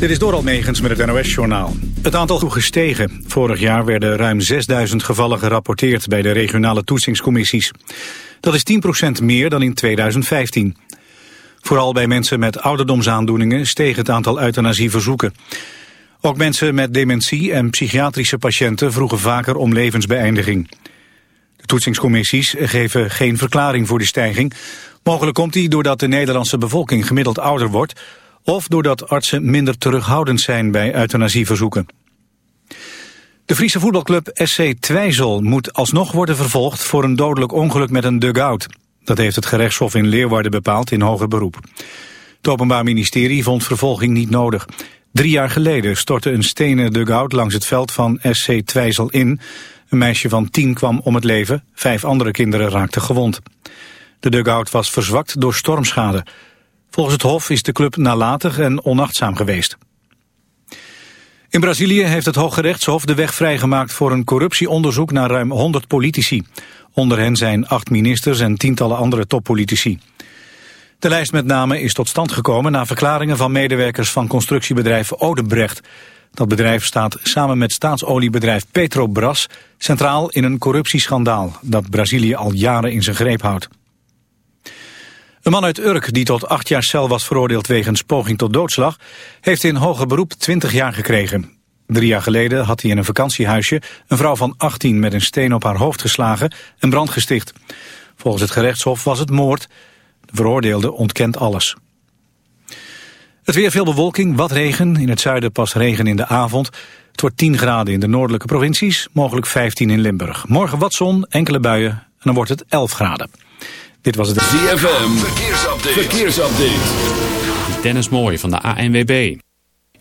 Dit is Doral Megens met het NOS-journaal. Het aantal gestegen. Vorig jaar werden ruim 6000 gevallen gerapporteerd bij de regionale toetsingscommissies. Dat is 10% meer dan in 2015. Vooral bij mensen met ouderdomsaandoeningen steeg het aantal euthanasieverzoeken. Ook mensen met dementie en psychiatrische patiënten vroegen vaker om levensbeëindiging. De toetsingscommissies geven geen verklaring voor die stijging. Mogelijk komt die doordat de Nederlandse bevolking gemiddeld ouder wordt of doordat artsen minder terughoudend zijn bij euthanasieverzoeken. De Friese voetbalclub SC Twijzel moet alsnog worden vervolgd voor een dodelijk ongeluk met een dugout. Dat heeft het gerechtshof in Leeuwarden bepaald in hoger beroep. Het Openbaar Ministerie vond vervolging niet nodig. Drie jaar geleden stortte een stenen dugout langs het veld van SC Twijzel in. Een meisje van tien kwam om het leven, vijf andere kinderen raakten gewond. De dugout was verzwakt door stormschade. Volgens het Hof is de club nalatig en onachtzaam geweest. In Brazilië heeft het Hoge Rechtshof de weg vrijgemaakt voor een corruptieonderzoek naar ruim 100 politici. Onder hen zijn acht ministers en tientallen andere toppolitici. De lijst met namen is tot stand gekomen na verklaringen van medewerkers van constructiebedrijf Odebrecht. Dat bedrijf staat samen met staatsoliebedrijf Petrobras centraal in een corruptieschandaal dat Brazilië al jaren in zijn greep houdt. Een man uit Urk die tot acht jaar cel was veroordeeld wegens poging tot doodslag... heeft in hoger beroep 20 jaar gekregen. Drie jaar geleden had hij in een vakantiehuisje een vrouw van 18 met een steen op haar hoofd geslagen en brand gesticht. Volgens het gerechtshof was het moord. De veroordeelde ontkent alles. Het weer veel bewolking, wat regen. In het zuiden pas regen in de avond. Het wordt 10 graden in de noordelijke provincies, mogelijk 15 in Limburg. Morgen wat zon, enkele buien en dan wordt het 11 graden. Dit was het... ZFM, verkeersupdate. verkeersupdate. Dennis Mooij van de ANWB.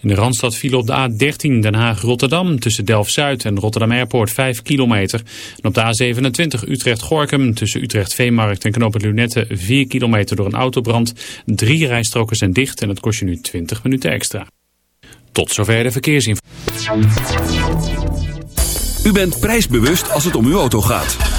In de Randstad viel op de A13 Den Haag-Rotterdam tussen Delft-Zuid en Rotterdam Airport 5 kilometer. En op de A27 Utrecht-Gorkum tussen Utrecht-Veemarkt en Knoop Lunette 4 kilometer door een autobrand. Drie rijstroken zijn dicht en het kost je nu 20 minuten extra. Tot zover de verkeersinformatie. U bent prijsbewust als het om uw auto gaat.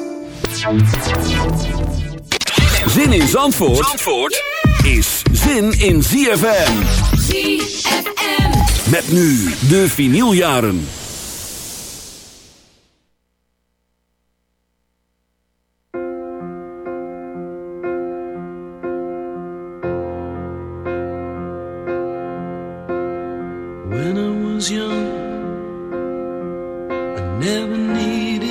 Zin in Zandvoort, Zandvoort is zin in ZFM. ZFM. Met nu de vinyljaren. When I was young, I never needed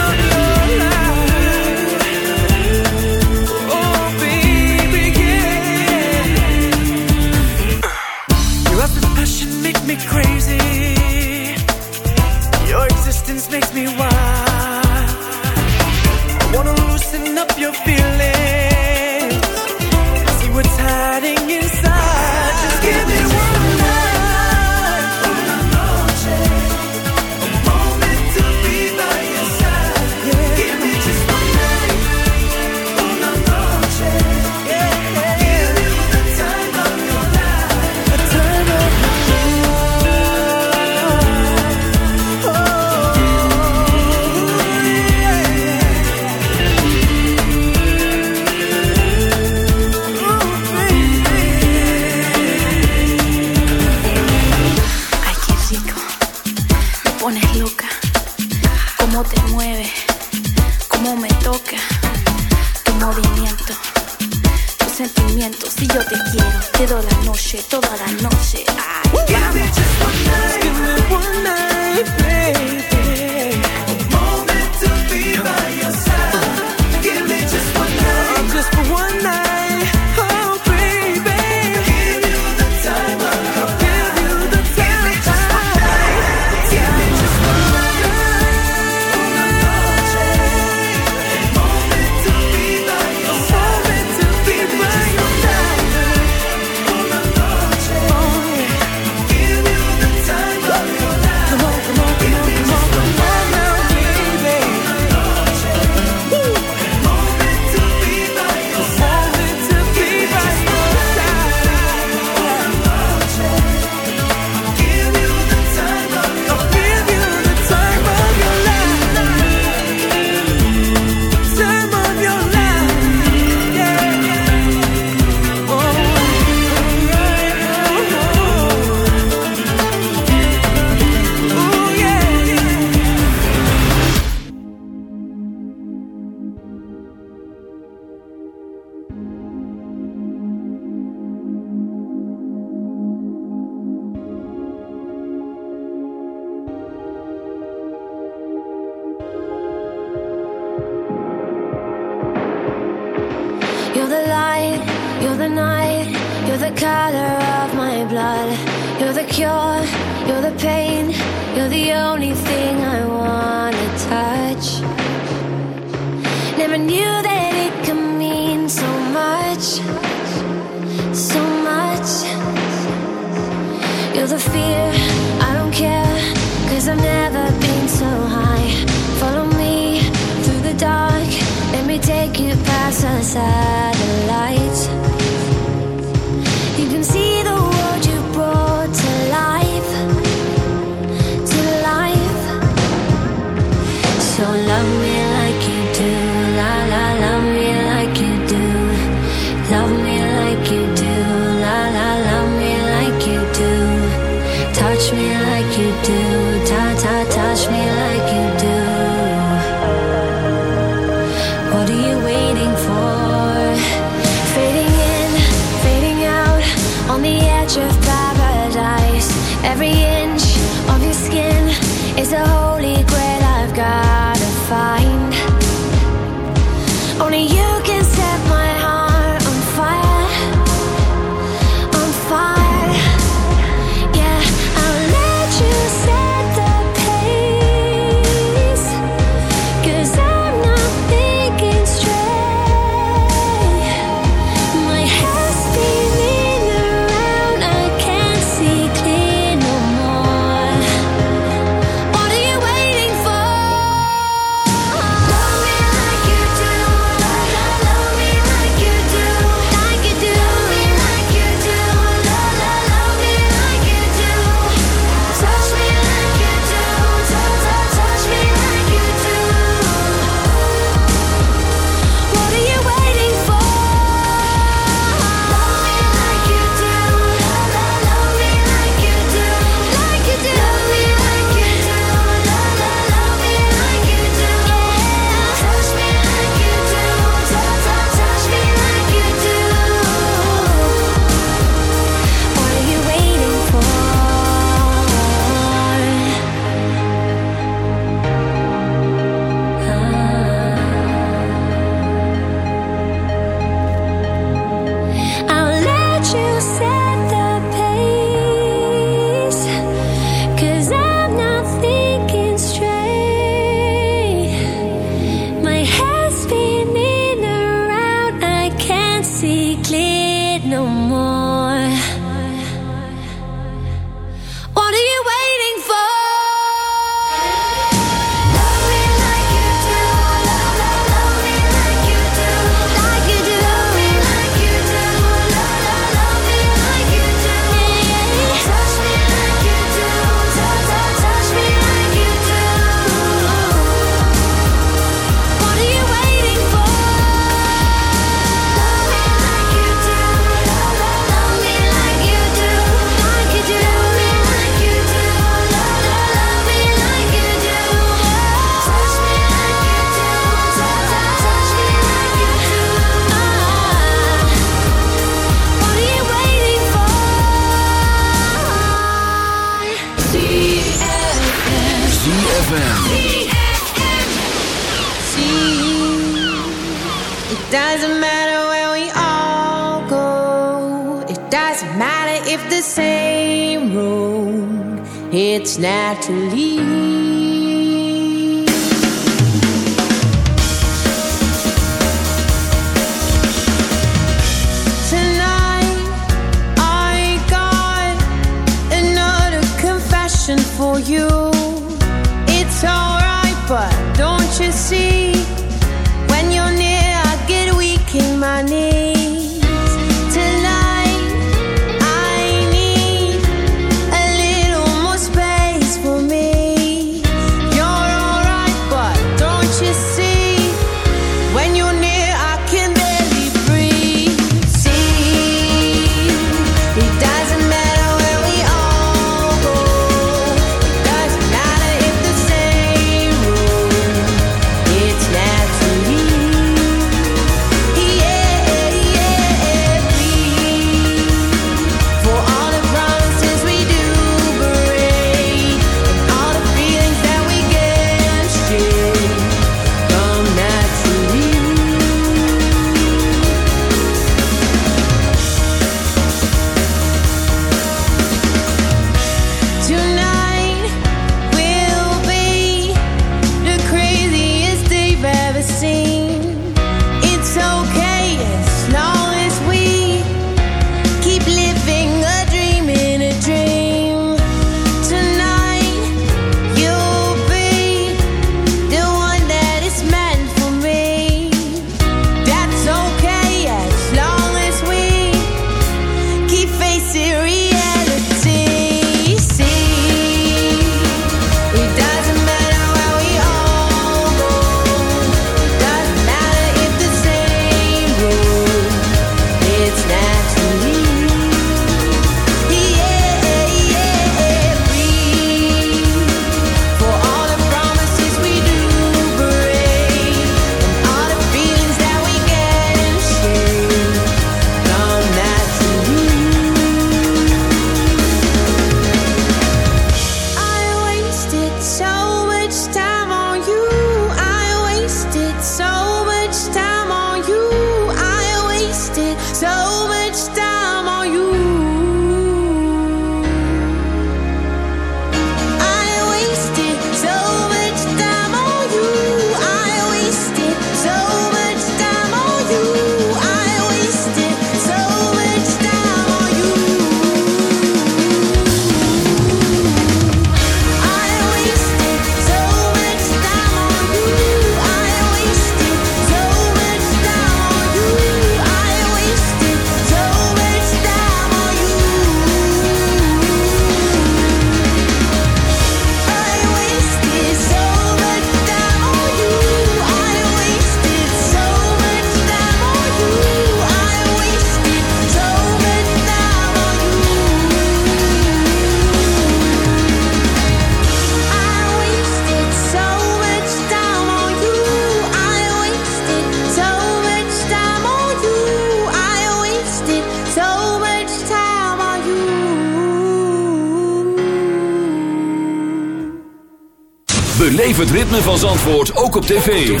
het ritme van Zandvoort ook op tv.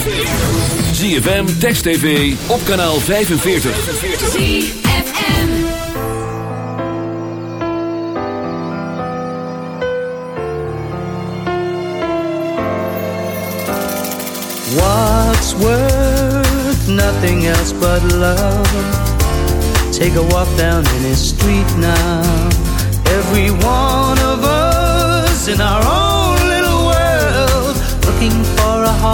ZFM, Text TV, op kanaal 45. ZFM What's worth nothing else but love Take a walk down any street now Every one of us in our own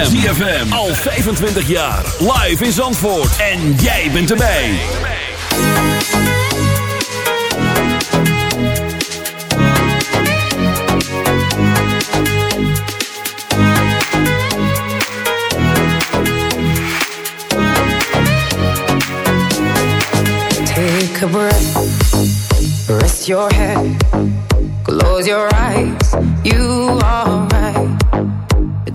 ZFM. Al 25 jaar. Live in Zandvoort. En jij bent erbij. Take a breath, rest your head, close your eyes. You are.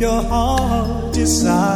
your heart decides.